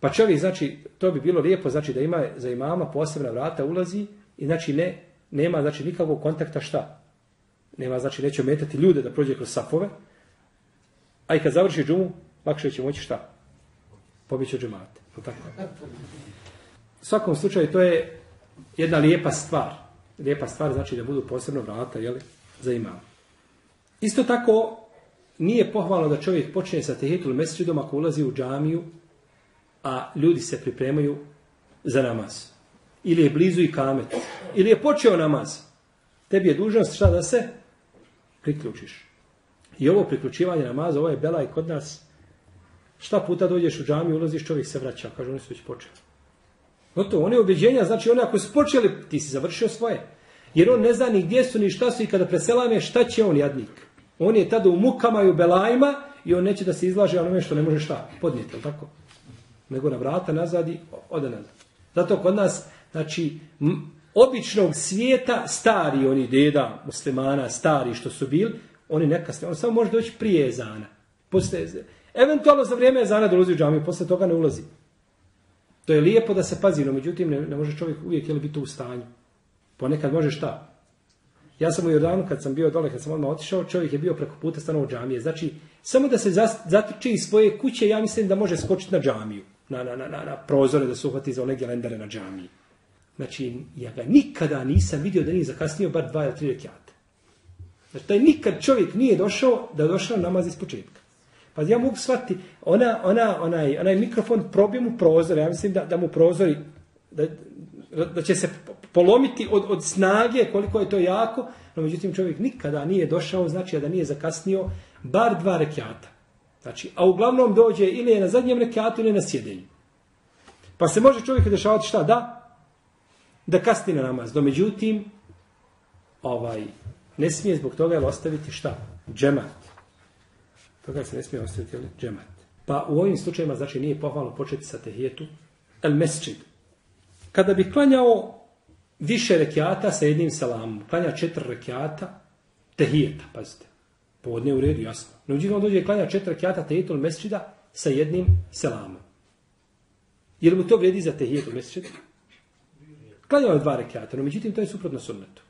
Pa čovjek, znači, to bi bilo lijepo, znači da ima za imama posebna vrata, ulazi i znači ne, nema znači nikakvog kontakta šta. Nema, znači neće ometati ljude da prođe kroz safove, a i kad završi džumu, lakše će moći šta? Džemate. Je Tako. U svakom slučaju to je jedna lijepa stvar. Lijepa stvar znači da budu posebno vrata jeli, za imam. Isto tako nije pohvalno da čovjek počne sa tehijetul mesečidom ako ulazi u džamiju, a ljudi se pripremaju za namaz. Ili je blizu i kamet. Ili je počeo namaz. Tebi je dužnost šta da se priključiš. I ovo priključivanje namaza, ovo je bela i kod nas. Šta puta dođeš u džamiju, ulaziš, čovjek se vraća. Kaže, oni su već počeli. Gotovo, one objeđenja, znači one ako su počeli, ti si završio svoje. Jer on ne zna ni gdje su, ni šta su i kada preselame, šta će on jadnik. On je tada u mukama i u belajima i on neće da se izlaže onome što ne može šta podnijeti, ali tako? Nego na vrata nazad i ode nazad. Zato kod nas, znači, običnog svijeta, stari oni deda, muslimana, stari što su bili, oni nekasne, on samo može doći prije zana. Posle, eventualno za vrijeme zana dolazi u džamiju, posle toga ne ulazi. To je lijepo da se pazi, no međutim ne, ne može čovjek uvijek jeli biti u stanju. Ponekad može šta? Ja sam u Jordanu kad sam bio dole, kad sam odmah otišao, čovjek je bio preko puta stanova džamije. Znači, samo da se zatrči iz svoje kuće, ja mislim da može skočiti na džamiju, na, na, na, na, na prozore da se uhvati za one gelendere na džamiji. Znači, ja ga nikada nisam vidio da nije zakasnio bar dva ili tri rekiata. Znači, taj nikad čovjek nije došao da je došao namaz iz početka. Pa ja mogu shvatiti, ona, ona, onaj, onaj mikrofon probije mu prozor, ja mislim da, da mu prozori, da, da će se polomiti od, od snage koliko je to jako, no međutim čovjek nikada nije došao, znači da nije zakasnio bar dva rekiata. Znači, a uglavnom dođe ili je na zadnjem rekiatu ili na sjedenju. Pa se može čovjek dešavati šta? Da, da kasni na namaz. No međutim, ovaj, ne smije zbog toga ostaviti šta? Džemat. Toga se ne smije ostaviti ali, džemat. Pa u ovim slučajima znači nije pohvalno početi sa tehijetu el mesčid. Kada bi klanjao više rekiata sa jednim salamom, klanja četiri rekiata tehijeta, pazite. Podne u redu, jasno. No uđivno dođe klanja četiri rekiata tehijetu el mesčida sa jednim selamom. Je mu to vredi za tehijetu mesčida? Klanjao je dva rekiata, no međutim to je suprotno sunnetu.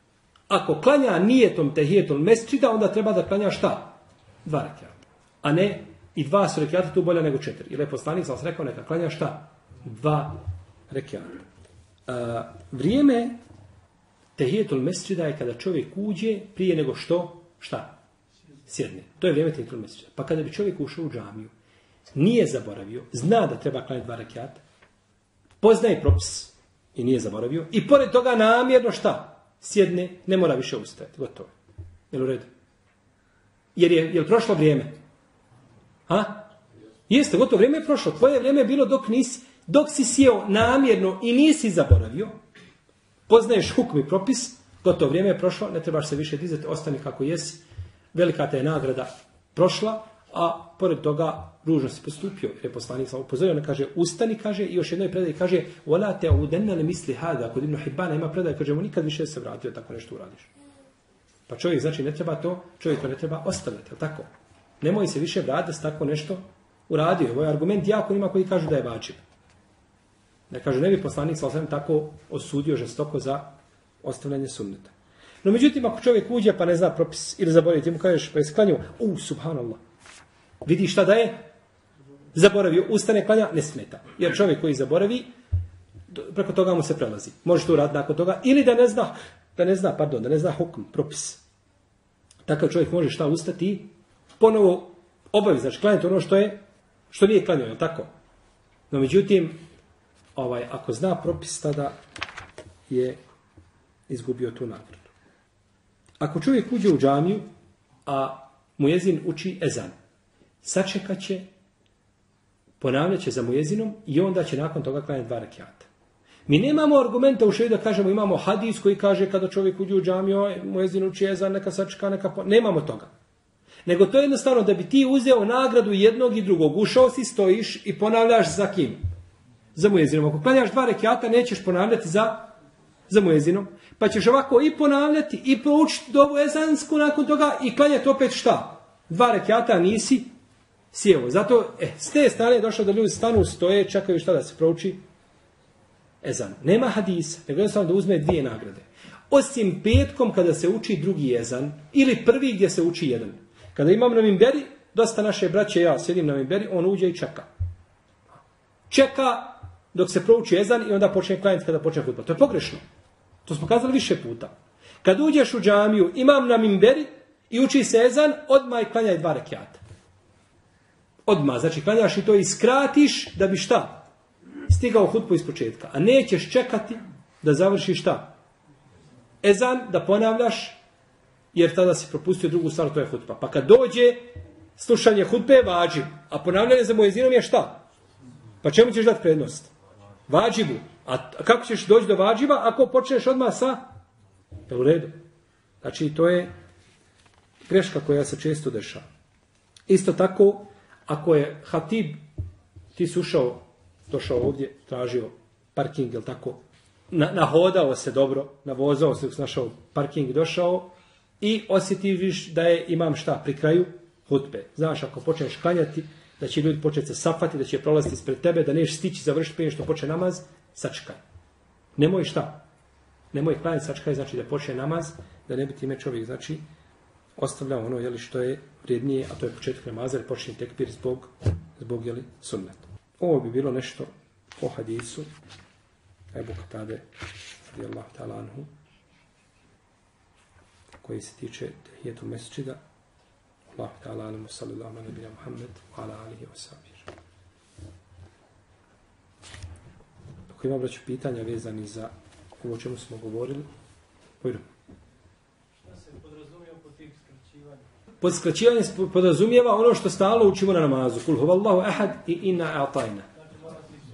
Ako klanja nijetom tehijetom mesčida, onda treba da klanja šta? Dva rekiata. A ne, i dva su rekiata tu bolja nego četiri. Ili je poslanik sam rekao, neka klanja šta? Dva rekiata. A, vrijeme tehijetul mesčida je kada čovjek uđe prije nego što? Šta? Sjedne. To je vrijeme tehijetul mesčida. Pa kada bi čovjek ušao u džamiju, nije zaboravio, zna da treba klanjati dva rekiata, poznaje propis i nije zaboravio, i pored toga namjerno šta? Sjedne, ne mora više ustajati. Gotovo. Jel u redu? Jer je, je prošlo vrijeme? Ha? Jeste, gotovo vrijeme je prošlo. Tvoje vrijeme je bilo dok nisi, dok si sjeo namjerno i nisi zaboravio, poznaješ hukm i propis, gotovo vrijeme je prošlo, ne trebaš se više dizati, ostani kako jesi. Velika te je nagrada prošla, a pored toga ružno si postupio. Jer je poslanik sam upozorio, on kaže, ustani, kaže, i još jednoj predaj kaže, vola te udenna ne misli hada, kod Ibnu Hibana ima predaj, kaže, mu nikad više se vratio, tako nešto uradiš. Pa čovjek, znači, ne treba to, čovjek to ne treba ostavljati, tako? Nemoj se više vratiti se tako nešto uradio. Ovo je argument jako ima koji kažu da je vađib. Da kaže, ne bi poslanik sa osam tako osudio žestoko za ostavljanje sunneta. No međutim, ako čovjek uđe pa ne zna propis ili zaboravi, ti mu kažeš pa je sklanio, u, subhanallah. Vidi šta da je? Zaboravio, ustane, klanja, ne smeta. Jer čovjek koji zaboravi, preko toga mu se prelazi. Može to uraditi nakon toga. Ili da ne zna, da ne zna, pardon, da ne zna hukm, propis. Takav čovjek može šta ustati ponovo obavi, znači klanjati ono što je, što nije klanjao, je tako? No međutim, ovaj, ako zna propis, tada je izgubio tu nagradu. Ako čovjek uđe u džamiju, a mujezin uči ezan, sačekat će, ponavljat će za mujezinom i onda će nakon toga klanjati dva rakijata. Mi nemamo argumenta u šeju da kažemo imamo hadis koji kaže kada čovjek uđe u džamiju, mujezin uči ezan, neka sačeka, neka... Po... Nemamo toga. Nego to je jednostavno da bi ti uzeo nagradu jednog i drugog. Ušao si, stojiš i ponavljaš za kim? Za mujezinom. Ako klanjaš dva rekiata, nećeš ponavljati za, za mujezinom. Pa ćeš ovako i ponavljati i proučiti dobu ezansku nakon toga i klanjati opet šta? Dva rekiata nisi sjeo. Zato, e, s te strane je došlo da ljudi stanu, stoje, čekaju šta da se prouči? Ezan. Nema hadisa, nego jednostavno da uzme dvije nagrade. Osim petkom kada se uči drugi ezan ili prvi gdje se uči jedan. Kada imam na mimberi, dosta naše braće, ja sjedim na mimberi, on uđe i čeka. Čeka dok se prouči ezan i onda počne klanjati kada počne hutba. To je pogrešno. To smo kazali više puta. Kad uđeš u džamiju, imam na mimberi i uči se ezan, odmah i klanjaj dva rekiata. Odmah, znači klanjaš i to i skratiš da bi šta? Stigao hutbu iz početka. A nećeš čekati da završiš šta? Ezan, da ponavljaš, jer tada si propustio drugu stvar, to je hutba. Pa kad dođe, slušanje hutbe je vađib, a ponavljanje za mojezinom je šta? Pa čemu ćeš dati prednost? Vađibu. A kako ćeš doći do vađiba ako počneš odmah sa? Je u redu. Znači, to je greška koja se često dešava. Isto tako, ako je hatib, ti si ušao, došao ovdje, tražio parking, je tako, na, nahodao se dobro, navozao se, snašao parking, došao i osjetiviš da je imam šta pri kraju hutbe. Znaš, ako počneš klanjati, da će ljudi početi se safati, da će prolaziti ispred tebe, da neš stići završiti prije što počne namaz, sačekaj. Nemoj šta? Nemoj klanjati, sačekaj, znači da počne namaz, da ne bi time čovjek, znači, ostavljao ono, jeli, što je vrijednije, a to je početak namaza, jer počne tekbir zbog, zbog, jeli, sunnet. Ovo bi bilo nešto o hadisu, Ebu Katade, radijallahu ta'ala anhu, koji se tiče tehijetu mesčida, Allah ta'ala alamu sallallahu ala nabija Muhammed wa ala alihi wa sahbihi. Ako ima braću pitanja vezani za ovo čemu smo govorili, pojdu. Šta se podrazumio po tih skraćivanja? Pod skraćivanje se podrazumijeva ono što stalno učimo na namazu. Kul huvallahu ahad i inna a'tajna.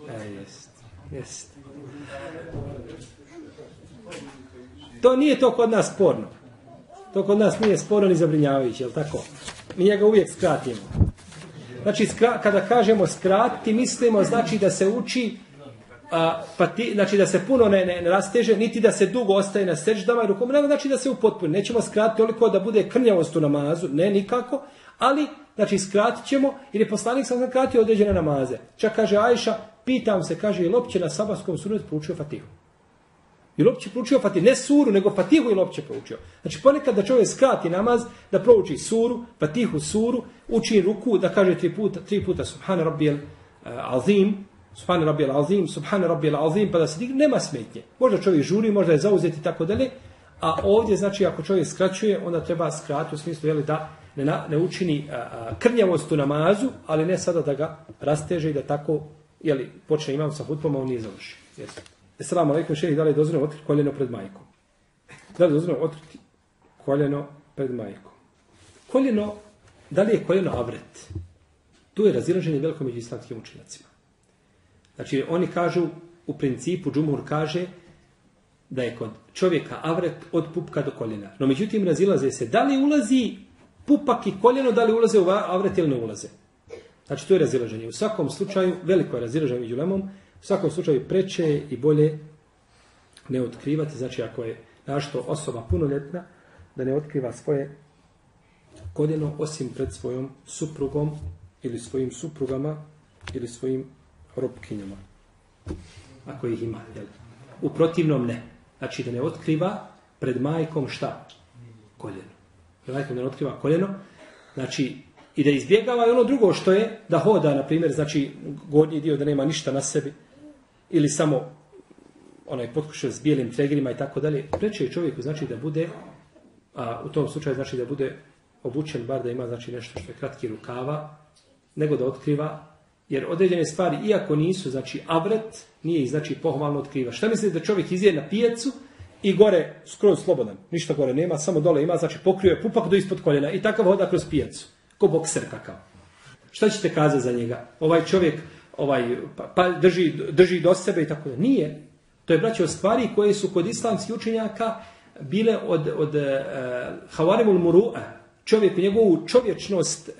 Znači E, jest, jest. To nije to kod nas sporno. To kod nas nije sporo ni zabrinjavajuće, je tako? Mi njega uvijek skratimo. Znači, skra, kada kažemo skrati, mislimo znači da se uči, a, pa ti, znači da se puno ne, ne, ne rasteže, niti da se dugo ostaje na seždama i rukom, nego znači da se upotpuni. Nećemo skratiti toliko da bude krnjavost u namazu, ne nikako, ali znači skratit ćemo, jer je poslanik sam skratio određene namaze. Čak kaže Ajša, pitam se, kaže, je li opće na sabaskom sunetu proučio Fatihu? Je li opće proučio Fatihu? Ne suru, nego Fatihu je li opće proučio? Znači ponekad da čovjek skrati namaz, da prouči suru, Fatihu suru, uči ruku, da kaže tri puta, tri puta Subhane Rabijel uh, eh, Azim, Subhane Rabijel Azim, Subhane Rabijel Azim, pa da se digne, nema smetnje. Možda čovjek žuri, možda je zauzeti i tako dalje, a ovdje, znači, ako čovjek skraćuje, onda treba skrati u smislu, jeli, da ne, na, ne učini a, a, krnjavost u namazu, ali ne sada da ga rasteže i da tako, jeli, počne imam sa hutbom, a on nije završio. Jesu. Assalamu alaikum, šehi, da li je dozvoljeno otkriti koljeno pred majkom? Da li je dozvoljeno otkriti koljeno pred majkom? Koljeno, da li je koljeno avret? Tu je razilaženje veliko među islamskim učinacima. Znači, oni kažu, u principu, džumhur kaže da je kod čovjeka avret od pupka do koljena. No, međutim, razilaze se da li ulazi pupak i koljeno, da li ulaze u avret ili ne ulaze. Znači, to je razilaženje. U svakom slučaju, veliko je razilaženje među lemom, u svakom slučaju preče je i bolje ne otkrivati, znači ako je našto osoba punoljetna, da ne otkriva svoje koljeno osim pred svojom suprugom ili svojim suprugama ili svojim robkinjama. Ako ih ima, jel? U protivnom ne. Znači da ne otkriva pred majkom šta? Koljeno. Pred majkom da ne otkriva koljeno. Znači, i da izbjegava i ono drugo što je da hoda, na primjer, znači gornji dio da nema ništa na sebi ili samo onaj potkušao s bijelim tregrima i tako dalje. Preče je čovjeku znači da bude, a u tom slučaju znači da bude obučen bar da ima znači nešto što je kratki rukava, nego da otkriva, jer određene stvari, iako nisu, znači avret, nije ih znači pohvalno otkriva. Šta mislite da čovjek izje na pijecu i gore skroz slobodan, ništa gore nema, samo dole ima, znači pokrio je pupak do ispod koljena i takav hoda kroz pijecu, ko bokser kakav. Šta ćete kazati za njega? Ovaj čovjek ovaj, pa, pa drži, drži do sebe i tako da. Nije. To je, braće, stvari koje su kod islamskih učenjaka bile od, od eh, uh, havarimul muru'a, čovjeku, njegovu čovječnost uh,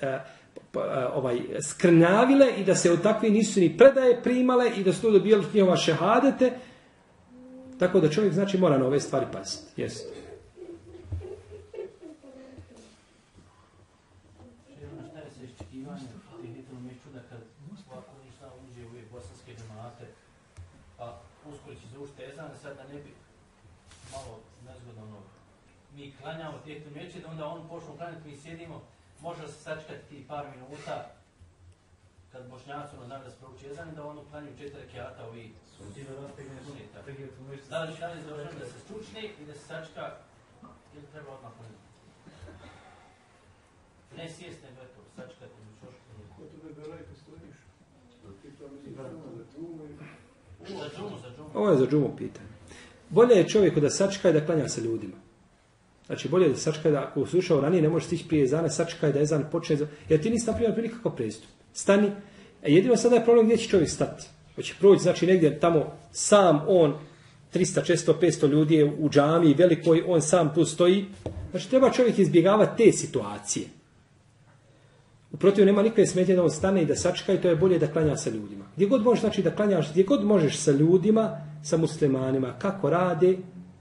uh, ovaj, skrnavile i da se od takve nisu ni predaje primale i da su to dobijali njihova šehadete. Tako da čovjek, znači, mora na ove stvari paziti. Jeste. Šehrana, šta je sa iščekivanjem tih hitrom mešću da kad ovako ništa uđe u ove bosanske džemate, a uskoro će zaušiti ezan, sad da ne bi malo nezgodno ono, mi klanjamo hitrom mešće, da onda on pošlo klanjati, mi sjedimo, može se sačekati ti par minuta, kad bošnjaci ono znaju da se prouči jezan, da ono klanju četiri rekiata ovi sunita. Da li šalje završeno da se stručni i da se sačka, ili treba odmah poniti? Ne sjest, nego eto, sačkati mi šošku. Ko tebe belaj kad stojiš? Ti to mi Za džumu, za džumu. Ovo je za džumu pitanje. Bolje je čovjeku da sačka i da klanja sa ljudima. Znači, bolje je da sačka da, ako slušao ranije, ne možeš stići prije ezana, sačka da ezan počne. Jer ti nisi napravio prije nikakav prestup. Stani. E, jedino sada je problem gdje će čovjek stati. Hoće proći, znači, negdje tamo sam on, 300, 400, 500 ljudi je u džami, velikoj, on sam tu stoji. Znači, treba čovjek izbjegavati te situacije. U nema nikakve smetje da on stane i da sačka i to je bolje da klanja sa ljudima. Gdje god možeš, znači da klanjaš, gdje god možeš sa ljudima, sa muslimanima, kako rade,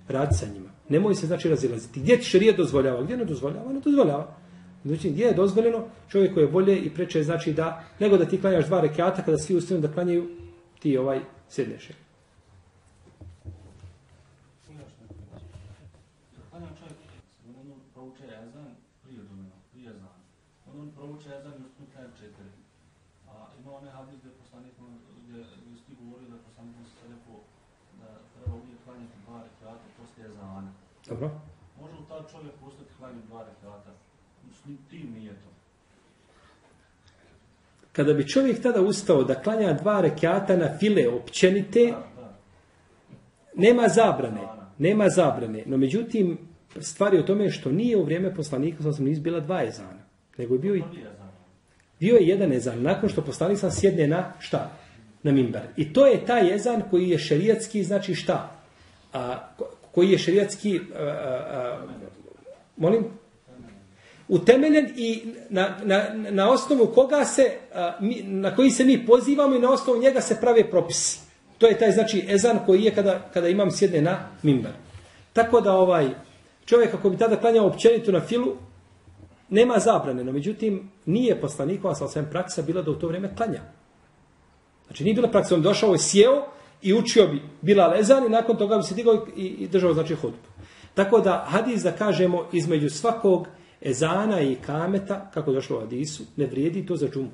radi sa njima. Nemoj se znači razilaziti. Gdje ti dozvoljava, gdje ne dozvoljava, ne dozvoljava. Znači, gdje je dozvoljeno, čovjeku je bolje i preče znači da, nego da ti klanjaš dva rekiata kada svi ustanu da klanjaju, ti ovaj sedneš. Klanjam čovjek, on ono prouče ezan. On, on i četiri. A ima onaj hadis gdje poslanik, gdje, gdje ste govorili da poslanik se rekao da treba uvijek klanjati dva rekata poslije ezana. Dobro? Može li tad čovjek ustati klanjati dva rekata? S tim nije to. Kada bi čovjek tada ustao da klanja dva rekiata na file općenite, Da, da. Nema zabrane, nema zabrane, no međutim, stvar je u tome što nije u vrijeme poslanika, sam nisu bila dva ezana, nego je bio, i, bio je jedan ezan, nakon što poslanik sam sjedne na šta? Na minber. I to je taj ezan koji je šerijatski, znači šta? A, koji je šerijatski, a, a, molim? Utemeljen i na, na, na osnovu koga se, a, mi, na koji se mi pozivamo i na osnovu njega se prave propisi. To je taj znači ezan koji je kada, kada imam sjedne na minber. Tako da ovaj čovjek ako bi tada klanjao općenitu na filu, nema zabrane, no međutim nije poslanikova sa osvijem praksa bila da u to vrijeme klanja. Znači nije bila praksa, on došao je sjeo i učio bi bila lezan i nakon toga bi se digao i, i držao znači hudbu. Tako da hadis da kažemo između svakog ezana i kameta, kako došlo u hadisu, ne vrijedi to za džumu.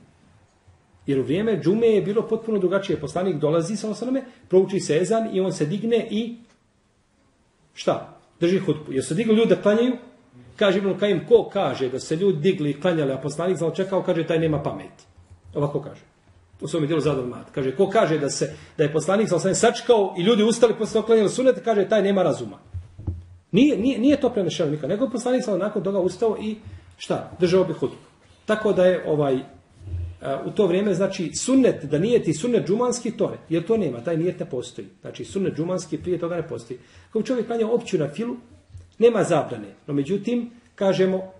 Jer u vrijeme džume je bilo potpuno drugačije. Poslanik dolazi sa osaname, prouči se ezan i on se digne i šta? Drži hutbu. Jer se digli ljudi da klanjaju? Kaže Ibn Kajim, ko kaže da se ljudi digli i klanjali, a poslanik znao čekao, kaže, taj nema pameti. Ovako kaže. U svom djelu zadan mat. Kaže, ko kaže da se da je poslanik sa osaname sačkao i ljudi ustali posle oklanjali klanjali kaže, taj nema razuma. Nije, nije, nije to prenešeno nikad. Nego je poslanik sa nakon toga ustao i šta? Držao bi hutbu. Tako da je ovaj a, u to vrijeme znači sunnet da nije ti sunnet džumanski to ne, jer to nema, taj nijet ne postoji. Znači sunnet džumanski prije toga ne postoji. Kao čovjek klanja opću na filu, nema zabrane. No međutim, kažemo,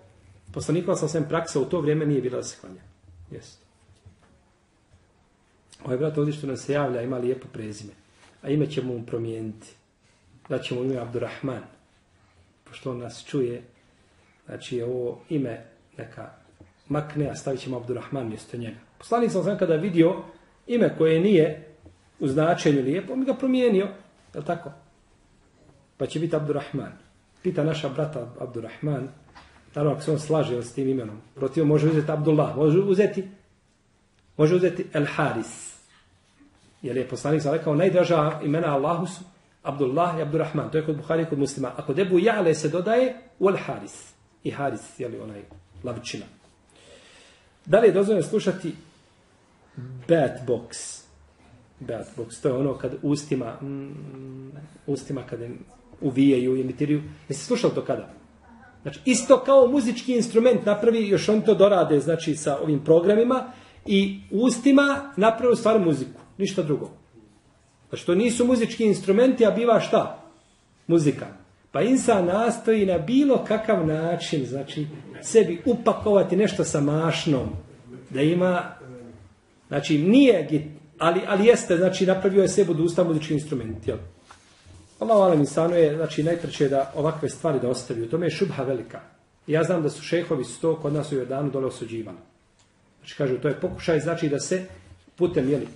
poslanikova sam sam praksa u to vrijeme nije bila da se klanja. Jeste. Ovaj brat ovdje što nam se javlja ima lijepo prezime. A ime ćemo mu promijeniti. Da ćemo ime Abdurrahman. Pošto on nas čuje, znači je ovo ime neka makne, a stavit ćemo Abdurrahman mjesto njega. Poslanik sam sam kada vidio ime koje nije u značenju lijepo, on mi ga promijenio. Je li tako? Pa će biti Abdurrahman. Pita naša brata Abdurrahman, naravno ako se on slaže s tim imenom, protiv može uzeti Abdullah, može uzeti može uzeti El Haris. Jer je poslanik sam rekao, najdraža imena Allahu su Abdullah i Abdurrahman. To je kod Buhari i kod muslima. A kod Ebu Jale se dodaje u Haris. I Haris, je onaj lavičina. Da li je dozvoljeno slušati bad box? Bad box, to je ono kad ustima, mm, ustima kada uvijaju, imitiraju. Jeste slušali to kada? Znači, isto kao muzički instrument napravi, još on to dorade, znači, sa ovim programima, i ustima napravi u stvari muziku, ništa drugo. Pa znači, to nisu muzički instrumenti, a biva šta? Muzika. Pa insan nastoji na bilo kakav način, znači, sebi upakovati nešto sa mašnom, da ima, znači, nije, git- ali, ali jeste, znači, napravio je sebi od usta muzički instrument, jel? Allah alam insanu je, znači, najpreće da ovakve stvari da ostavi. U tome je šubha velika. Ja znam da su šehovi sto kod nas u Jordanu dole osuđivani. Znači, kažu, to je pokušaj, znači, da se putem, jeli,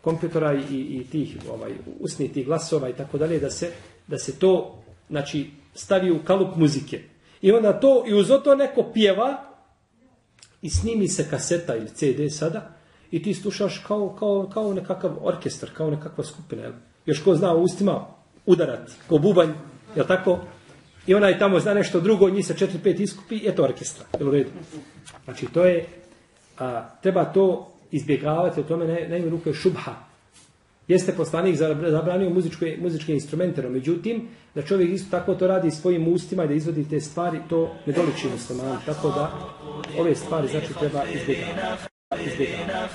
kompjutora i, i tih ovaj, usnih tih glasova i tako dalje, da se, da se to, znači, stavi u kalup muzike. I onda to, i uz to neko pjeva, i snimi se kaseta ili CD sada, i ti slušaš kao, kao, kao nekakav orkestar, kao nekakva skupina. Jel? Još ko zna u ustima udarati, ko bubanj, je tako? I onaj tamo zna nešto drugo, njih se četiri, pet iskupi, je to orkestra. je u redu? Znači, to je, a, treba to izbjegavati, o tome na, ne ruku je šubha. Jeste poslanik zabranio muzičke, muzičke instrumente, no međutim, da čovjek isto tako to radi svojim ustima i da izvodi te stvari, to ne doliči muslimani. Tako da ove stvari znači treba izbjegavati. izbjegavati.